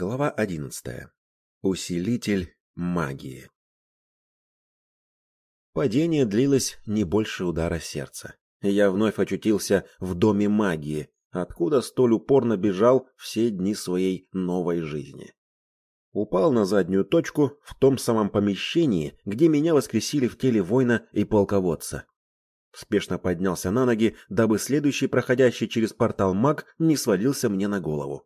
Глава одиннадцатая. Усилитель магии. Падение длилось не больше удара сердца. Я вновь очутился в доме магии, откуда столь упорно бежал все дни своей новой жизни. Упал на заднюю точку в том самом помещении, где меня воскресили в теле воина и полководца. Спешно поднялся на ноги, дабы следующий проходящий через портал маг не свалился мне на голову.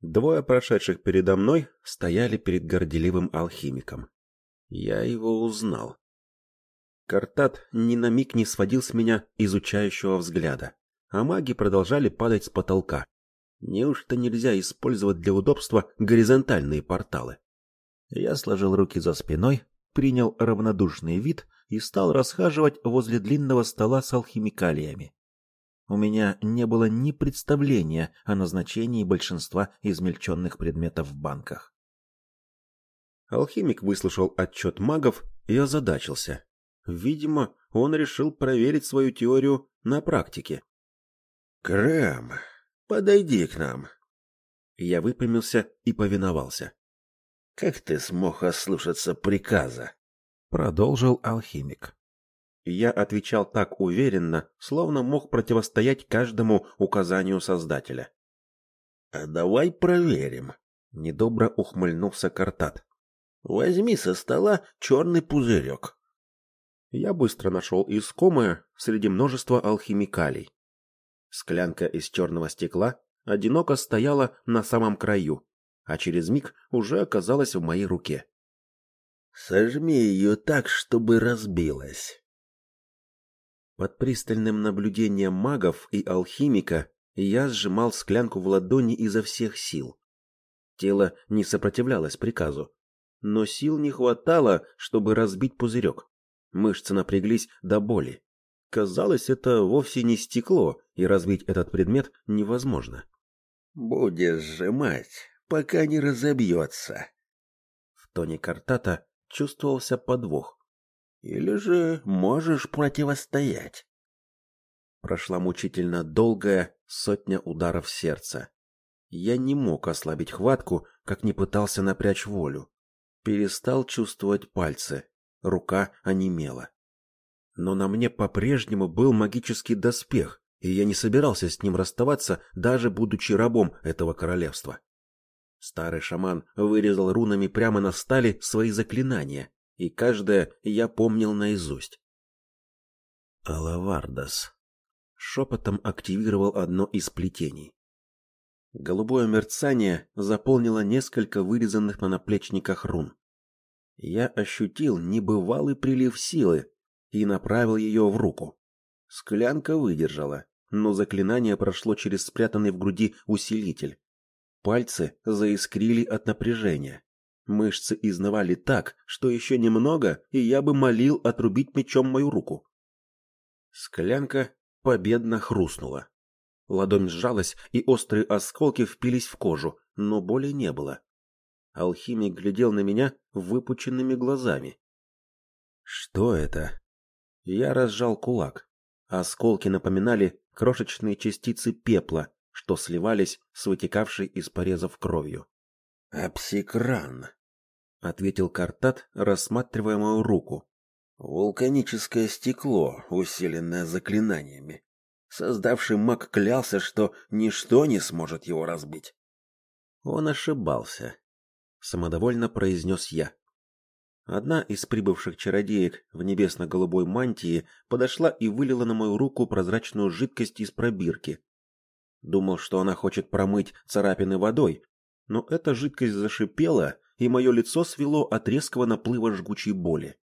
Двое прошедших передо мной стояли перед горделивым алхимиком. Я его узнал. Картат ни на миг не сводил с меня изучающего взгляда, а маги продолжали падать с потолка. Неужто нельзя использовать для удобства горизонтальные порталы? Я сложил руки за спиной, принял равнодушный вид и стал расхаживать возле длинного стола с алхимикалиями. У меня не было ни представления о назначении большинства измельченных предметов в банках. Алхимик выслушал отчет магов и озадачился. Видимо, он решил проверить свою теорию на практике. «Крэм, подойди к нам». Я выпрямился и повиновался. «Как ты смог ослушаться приказа?» Продолжил алхимик. Я отвечал так уверенно, словно мог противостоять каждому указанию Создателя. «А давай проверим», — недобро ухмыльнулся Картат. «Возьми со стола черный пузырек». Я быстро нашел искомое среди множества алхимикалий. Склянка из черного стекла одиноко стояла на самом краю, а через миг уже оказалась в моей руке. «Сожми ее так, чтобы разбилась», под пристальным наблюдением магов и алхимика я сжимал склянку в ладони изо всех сил. Тело не сопротивлялось приказу, но сил не хватало, чтобы разбить пузырек. Мышцы напряглись до боли. Казалось, это вовсе не стекло, и разбить этот предмет невозможно. «Будешь сжимать, пока не разобьется». В тоне картата чувствовался подвох. Или же можешь противостоять. Прошла мучительно долгая сотня ударов сердца. Я не мог ослабить хватку, как не пытался напрячь волю. Перестал чувствовать пальцы, рука онемела. Но на мне по-прежнему был магический доспех, и я не собирался с ним расставаться, даже будучи рабом этого королевства. Старый шаман вырезал рунами прямо на стали свои заклинания, и каждое я помнил наизусть. Алавардас шепотом активировал одно из плетений. Голубое мерцание заполнило несколько вырезанных на наплечниках рун. Я ощутил небывалый прилив силы и направил ее в руку. Склянка выдержала, но заклинание прошло через спрятанный в груди усилитель. Пальцы заискрили от напряжения. Мышцы изнывали так, что еще немного, и я бы молил отрубить мечом мою руку. Склянка победно хрустнула. Ладонь сжалась, и острые осколки впились в кожу, но боли не было. Алхимик глядел на меня выпученными глазами. Что это? Я разжал кулак. Осколки напоминали крошечные частицы пепла, что сливались с вытекавшей из порезов кровью. Апсикран, — ответил Картат, рассматривая мою руку. «Вулканическое стекло, усиленное заклинаниями. Создавший маг клялся, что ничто не сможет его разбить». «Он ошибался», — самодовольно произнес я. Одна из прибывших чародеек в небесно-голубой мантии подошла и вылила на мою руку прозрачную жидкость из пробирки. Думал, что она хочет промыть царапины водой, но эта жидкость зашипела и мое лицо свело от резкого наплыва жгучей боли.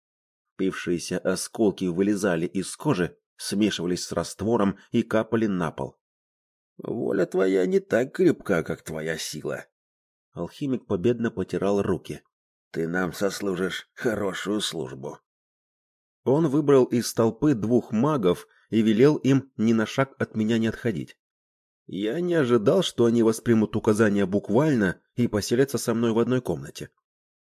Пившиеся осколки вылезали из кожи, смешивались с раствором и капали на пол. Воля твоя не так крепка, как твоя сила. Алхимик победно потирал руки. Ты нам сослужишь хорошую службу. Он выбрал из толпы двух магов и велел им ни на шаг от меня не отходить. Я не ожидал, что они воспримут указания буквально и поселятся со мной в одной комнате.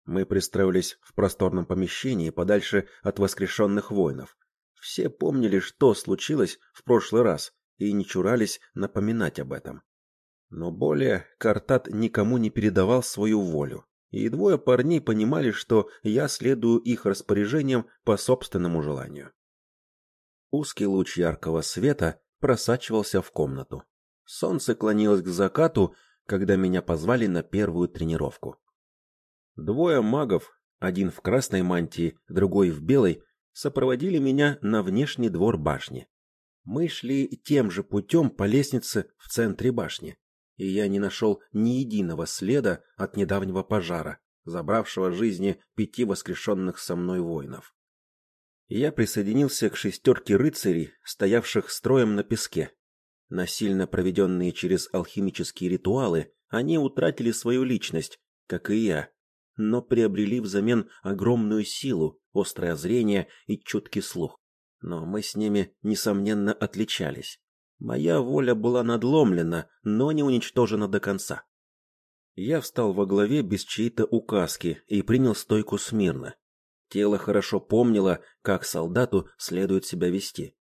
Мы пристроились в просторном помещении подальше от воскрешенных воинов. Все помнили, что случилось в прошлый раз, и не чурались напоминать об этом. Но более Картат никому не передавал свою волю, и двое парней понимали, что я следую их распоряжениям по собственному желанию. Узкий луч яркого света просачивался в комнату. Солнце клонилось к закату, когда меня позвали на первую тренировку. Двое магов, один в красной мантии, другой в белой, сопроводили меня на внешний двор башни. Мы шли тем же путем по лестнице в центре башни, и я не нашел ни единого следа от недавнего пожара, забравшего жизни пяти воскрешенных со мной воинов. Я присоединился к шестерке рыцарей, стоявших строем на песке. Насильно проведенные через алхимические ритуалы, они утратили свою личность, как и я, но приобрели взамен огромную силу, острое зрение и чуткий слух. Но мы с ними, несомненно, отличались. Моя воля была надломлена, но не уничтожена до конца. Я встал во главе без чьей-то указки и принял стойку смирно. Тело хорошо помнило, как солдату следует себя вести.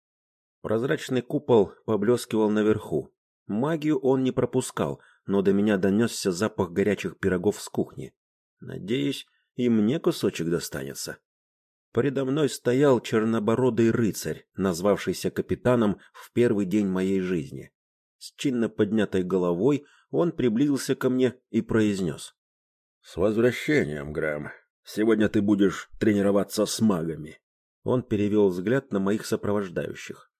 Прозрачный купол поблескивал наверху. Магию он не пропускал, но до меня донесся запах горячих пирогов с кухни. Надеюсь, и мне кусочек достанется. Передо мной стоял чернобородый рыцарь, назвавшийся капитаном в первый день моей жизни. С чинно поднятой головой он приблизился ко мне и произнес. — С возвращением, Грэм. Сегодня ты будешь тренироваться с магами. Он перевел взгляд на моих сопровождающих.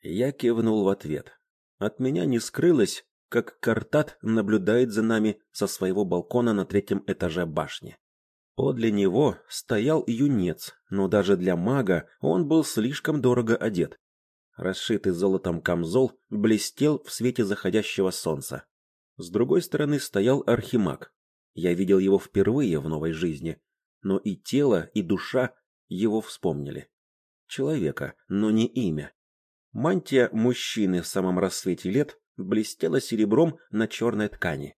Я кивнул в ответ. От меня не скрылось, как Картат наблюдает за нами со своего балкона на третьем этаже башни. Подле него стоял юнец, но даже для мага он был слишком дорого одет. Расшитый золотом камзол блестел в свете заходящего солнца. С другой стороны стоял архимаг. Я видел его впервые в новой жизни, но и тело, и душа его вспомнили. Человека, но не имя. Мантия мужчины в самом рассвете лет блестела серебром на черной ткани.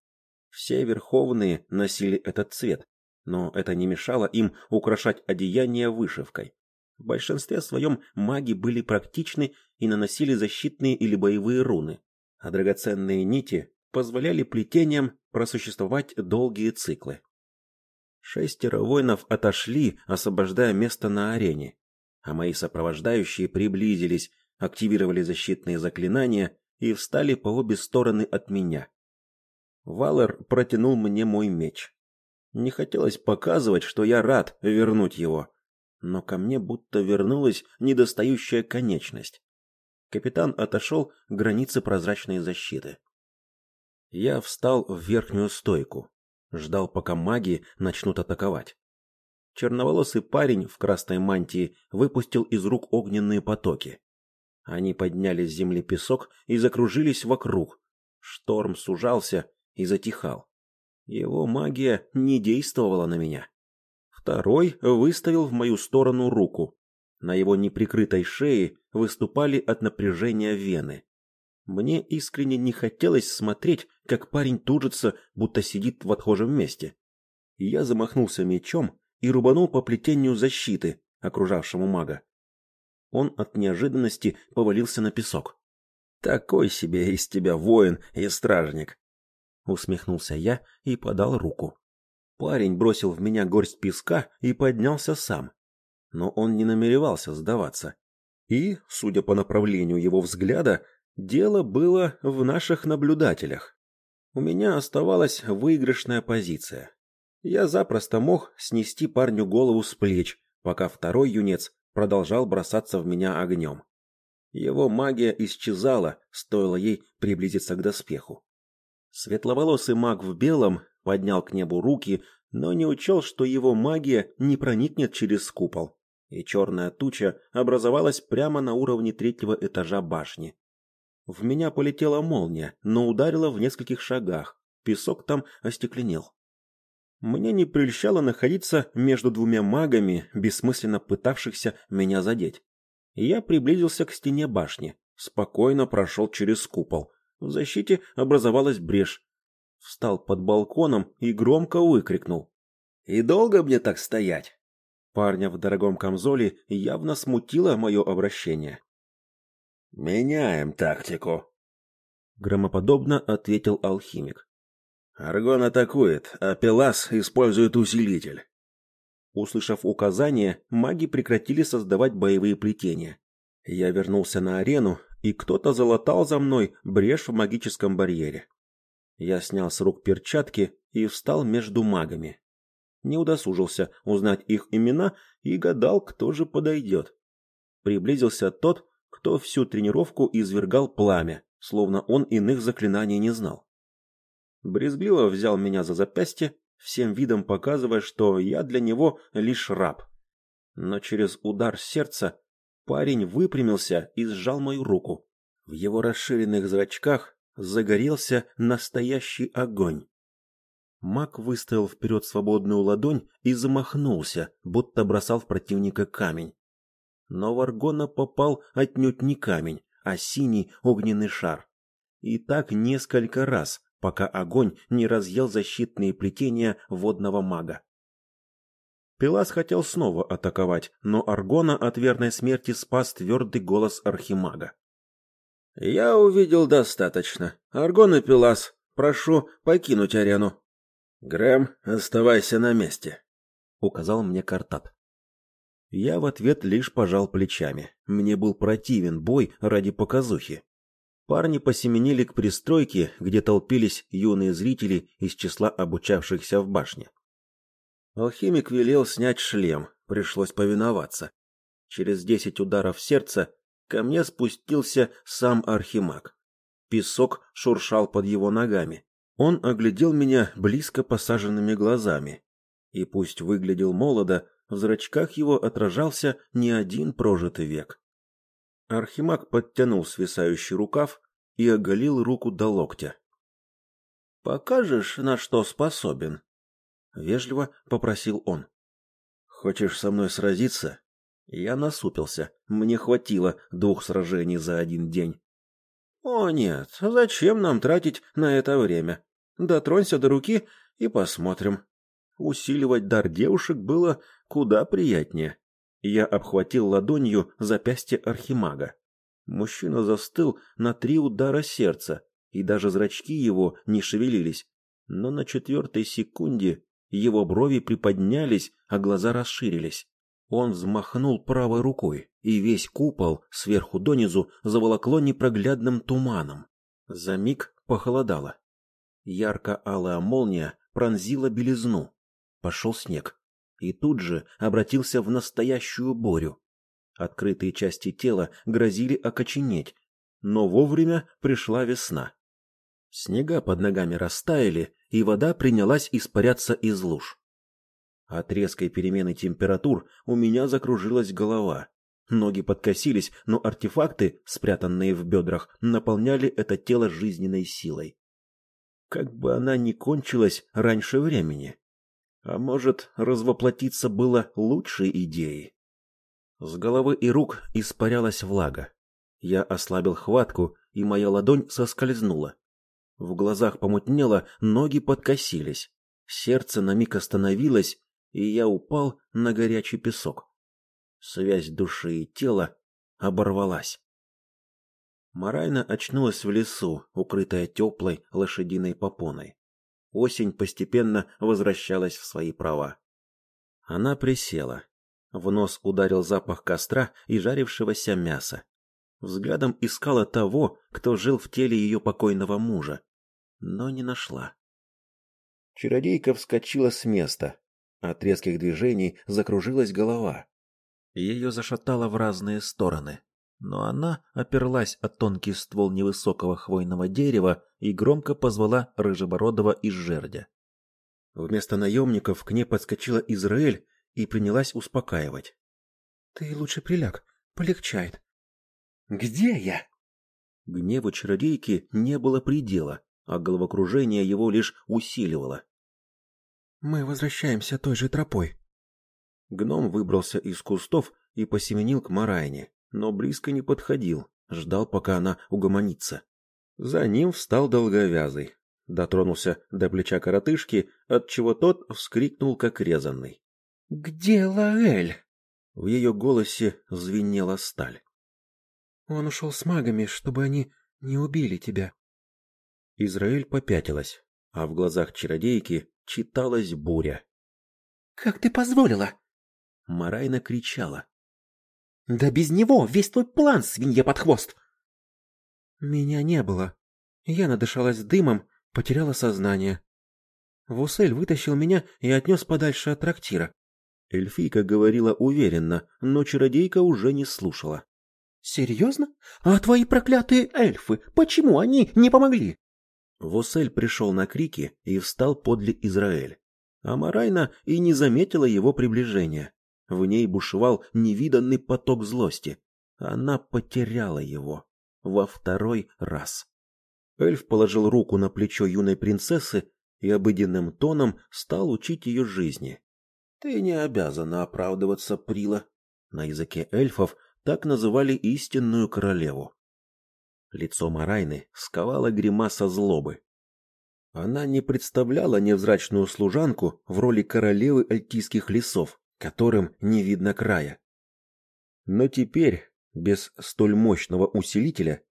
Все верховные носили этот цвет, но это не мешало им украшать одеяние вышивкой. В большинстве своем маги были практичны и наносили защитные или боевые руны, а драгоценные нити позволяли плетениям просуществовать долгие циклы. Шестеро воинов отошли, освобождая место на арене, а мои сопровождающие приблизились, активировали защитные заклинания и встали по обе стороны от меня. Валер протянул мне мой меч. Не хотелось показывать, что я рад вернуть его, но ко мне будто вернулась недостающая конечность. Капитан отошел к границе прозрачной защиты. Я встал в верхнюю стойку, ждал, пока маги начнут атаковать. Черноволосый парень в красной мантии выпустил из рук огненные потоки. Они подняли с земли песок и закружились вокруг. Шторм сужался и затихал. Его магия не действовала на меня. Второй выставил в мою сторону руку. На его неприкрытой шее выступали от напряжения вены. Мне искренне не хотелось смотреть, как парень тужится, будто сидит в отхожем месте. Я замахнулся мечом и рубанул по плетению защиты, окружавшему мага он от неожиданности повалился на песок. Такой себе из тебя воин и стражник, усмехнулся я и подал руку. Парень бросил в меня горсть песка и поднялся сам. Но он не намеревался сдаваться. И, судя по направлению его взгляда, дело было в наших наблюдателях. У меня оставалась выигрышная позиция. Я запросто мог снести парню голову с плеч, пока второй юнец продолжал бросаться в меня огнем. Его магия исчезала, стоило ей приблизиться к доспеху. Светловолосый маг в белом поднял к небу руки, но не учел, что его магия не проникнет через купол, и черная туча образовалась прямо на уровне третьего этажа башни. В меня полетела молния, но ударила в нескольких шагах. Песок там остекленел. Мне не прельщало находиться между двумя магами, бессмысленно пытавшихся меня задеть. Я приблизился к стене башни, спокойно прошел через купол. В защите образовалась брешь. Встал под балконом и громко выкрикнул. «И долго мне так стоять?» Парня в дорогом камзоле явно смутило мое обращение. «Меняем тактику». громоподобно ответил алхимик. Аргон атакует, а Пелас использует усилитель. Услышав указание, маги прекратили создавать боевые плетения. Я вернулся на арену, и кто-то залатал за мной брешь в магическом барьере. Я снял с рук перчатки и встал между магами. Не удосужился узнать их имена и гадал, кто же подойдет. Приблизился тот, кто всю тренировку извергал пламя, словно он иных заклинаний не знал. Брезгливо взял меня за запястье, всем видом показывая, что я для него лишь раб. Но через удар сердца парень выпрямился и сжал мою руку. В его расширенных зрачках загорелся настоящий огонь. Маг выставил вперед свободную ладонь и замахнулся, будто бросал в противника камень. Но в Аргона попал отнюдь не камень, а синий огненный шар. И так несколько раз, пока огонь не разъел защитные плетения водного мага. Пелас хотел снова атаковать, но Аргона от верной смерти спас твердый голос архимага. «Я увидел достаточно. Аргон и Пелас, прошу покинуть арену». «Грэм, оставайся на месте», — указал мне Картат. Я в ответ лишь пожал плечами. Мне был противен бой ради показухи. Парни посеменили к пристройке, где толпились юные зрители из числа обучавшихся в башне. Алхимик велел снять шлем, пришлось повиноваться. Через десять ударов сердца ко мне спустился сам архимаг. Песок шуршал под его ногами. Он оглядел меня близко посаженными глазами. И пусть выглядел молодо, в зрачках его отражался не один прожитый век. Архимаг подтянул свисающий рукав и оголил руку до локтя. Покажешь, на что способен? вежливо попросил он. Хочешь со мной сразиться? Я насупился. Мне хватило двух сражений за один день. О нет, зачем нам тратить на это время? Дотронься до руки и посмотрим. Усиливать дар девушек было куда приятнее. Я обхватил ладонью запястье архимага. Мужчина застыл на три удара сердца, и даже зрачки его не шевелились. Но на четвертой секунде его брови приподнялись, а глаза расширились. Он взмахнул правой рукой, и весь купол сверху донизу заволокло непроглядным туманом. За миг похолодало. Ярко-алая молния пронзила белизну. Пошел снег и тут же обратился в настоящую борю. Открытые части тела грозили окоченеть, но вовремя пришла весна. Снега под ногами растаяли, и вода принялась испаряться из луж. От резкой перемены температур у меня закружилась голова. Ноги подкосились, но артефакты, спрятанные в бедрах, наполняли это тело жизненной силой. Как бы она ни кончилась раньше времени. А может, развоплотиться было лучшей идеей? С головы и рук испарялась влага. Я ослабил хватку, и моя ладонь соскользнула. В глазах помутнело, ноги подкосились. Сердце на миг остановилось, и я упал на горячий песок. Связь души и тела оборвалась. Марайна очнулась в лесу, укрытая теплой лошадиной попоной осень постепенно возвращалась в свои права. Она присела. В нос ударил запах костра и жарившегося мяса. Взглядом искала того, кто жил в теле ее покойного мужа, но не нашла. Чародейка вскочила с места. От резких движений закружилась голова. Ее зашатало в разные стороны но она оперлась о тонкий ствол невысокого хвойного дерева и громко позвала рыжебородого из жердя. Вместо наемников к ней подскочила Израиль и принялась успокаивать. — Ты лучше приляг, полегчает. — Где я? Гневу чародейки не было предела, а головокружение его лишь усиливало. — Мы возвращаемся той же тропой. Гном выбрался из кустов и посеменил к Марайне но близко не подходил, ждал, пока она угомонится. За ним встал долговязый, дотронулся до плеча коротышки, отчего тот вскрикнул, как резанный. «Где Лаэль?» В ее голосе звенела сталь. «Он ушел с магами, чтобы они не убили тебя». Израиль попятилась, а в глазах чародейки читалась буря. «Как ты позволила?» Марайна кричала. «Да без него весь твой план, свинья под хвост!» Меня не было. Я надышалась дымом, потеряла сознание. Вусель вытащил меня и отнес подальше от трактира. Эльфийка говорила уверенно, но чародейка уже не слушала. «Серьезно? А твои проклятые эльфы, почему они не помогли?» Вусель пришел на крики и встал подле Израиль. А Марайна и не заметила его приближения. В ней бушевал невиданный поток злости. Она потеряла его во второй раз. Эльф положил руку на плечо юной принцессы и обыденным тоном стал учить ее жизни. Ты не обязана оправдываться, Прила. На языке эльфов так называли истинную королеву. Лицо Марайны сковало гримаса злобы. Она не представляла невзрачную служанку в роли королевы альтийских лесов, которым не видно края. Но теперь без столь мощного усилителя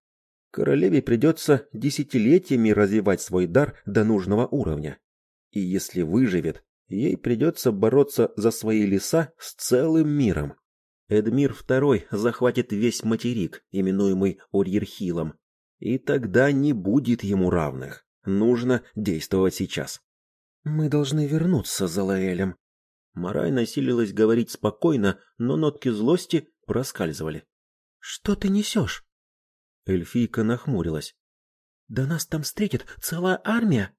королеве придется десятилетиями развивать свой дар до нужного уровня. И если выживет, ей придется бороться за свои леса с целым миром. Эдмир II захватит весь материк, именуемый Орьерхилом, и тогда не будет ему равных. Нужно действовать сейчас. Мы должны вернуться за Лаэлем. Марай насилилась говорить спокойно, но нотки злости проскальзывали. Что ты несешь? Эльфийка нахмурилась. Да нас там встретит целая армия.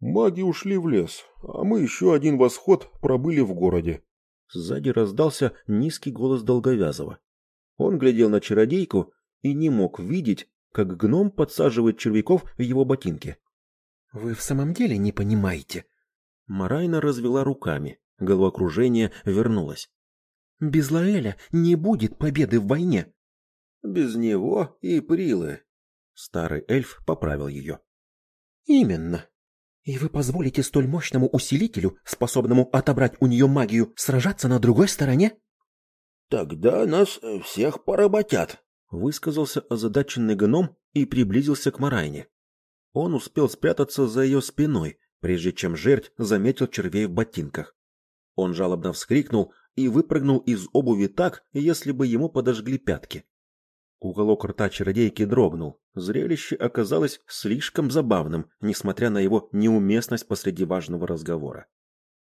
Маги ушли в лес, а мы еще один восход пробыли в городе. Сзади раздался низкий голос Долговязова. Он глядел на чародейку и не мог видеть, как гном подсаживает червяков в его ботинки. Вы в самом деле не понимаете? Марайна развела руками. Головокружение вернулось. Без Лаэля не будет победы в войне. Без него и Прилы. Старый эльф поправил ее. Именно. И вы позволите столь мощному усилителю, способному отобрать у нее магию, сражаться на другой стороне? Тогда нас всех поработят, высказался озадаченный гном и приблизился к Марайне. Он успел спрятаться за ее спиной, прежде чем жерть заметил червей в ботинках. Он жалобно вскрикнул, и выпрыгнул из обуви так, если бы ему подожгли пятки. Уголок рта чародейки дрогнул. Зрелище оказалось слишком забавным, несмотря на его неуместность посреди важного разговора.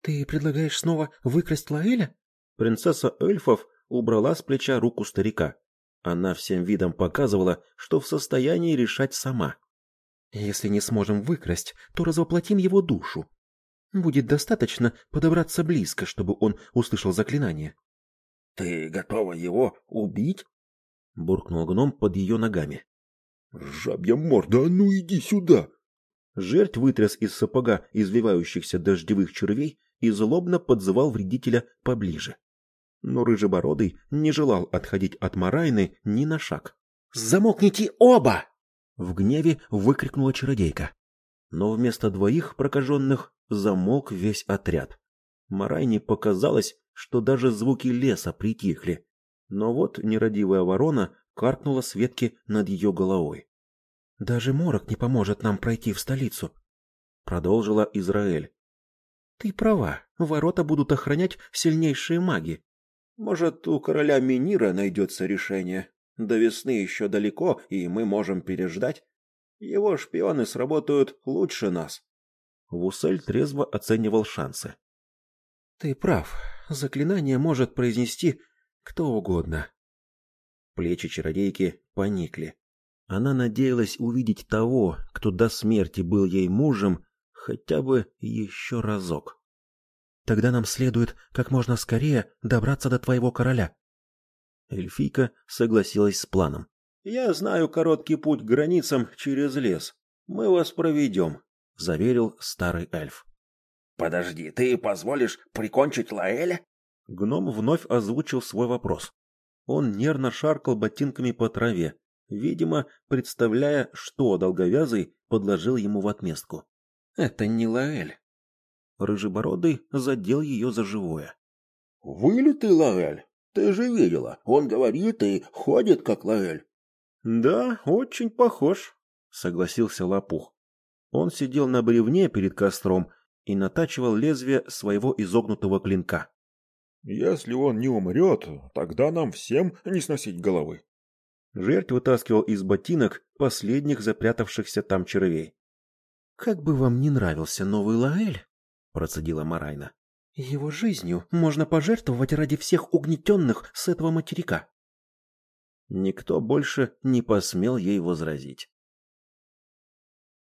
«Ты предлагаешь снова выкрасть Лаэля?» Принцесса эльфов убрала с плеча руку старика. Она всем видом показывала, что в состоянии решать сама. «Если не сможем выкрасть, то развоплотим его душу. Будет достаточно подобраться близко, чтобы он услышал заклинание. Ты готова его убить? буркнул гном под ее ногами. Жабья морда, а ну иди сюда. Жерть вытряс из сапога извивающихся дождевых червей и злобно подзывал вредителя поближе. Но рыжебородый не желал отходить от Марайны ни на шаг. «Замолкните оба!» В гневе выкрикнула чародейка. Но вместо двоих прокаженных замолк весь отряд. Марайне показалось, что даже звуки леса притихли. Но вот нерадивая ворона каркнула с ветки над ее головой. «Даже морок не поможет нам пройти в столицу», — продолжила Израиль. «Ты права, ворота будут охранять сильнейшие маги. Может, у короля Минира найдется решение. До весны еще далеко, и мы можем переждать. Его шпионы сработают лучше нас. Вусель трезво оценивал шансы. Ты прав. Заклинание может произнести кто угодно. Плечи чародейки поникли. Она надеялась увидеть того, кто до смерти был ей мужем, хотя бы еще разок. Тогда нам следует как можно скорее добраться до твоего короля. Эльфийка согласилась с планом. Я знаю короткий путь к границам через лес. Мы вас проведем заверил старый эльф. Подожди, ты позволишь прикончить Лаэля? Гном вновь озвучил свой вопрос. Он нервно шаркал ботинками по траве, видимо, представляя, что долговязый подложил ему в отместку. Это не Лаэль. Рыжебородый задел ее за живое. — Выли ты, Лаэль? Ты же видела, он говорит и ходит, как Лаэль. — Да, очень похож, — согласился Лопух. Он сидел на бревне перед костром и натачивал лезвие своего изогнутого клинка. Если он не умрет, тогда нам всем не сносить головы. Жертв вытаскивал из ботинок последних запрятавшихся там червей. «Как бы вам не нравился новый Лаэль», — процедила Марайна, — «его жизнью можно пожертвовать ради всех угнетенных с этого материка». Никто больше не посмел ей возразить.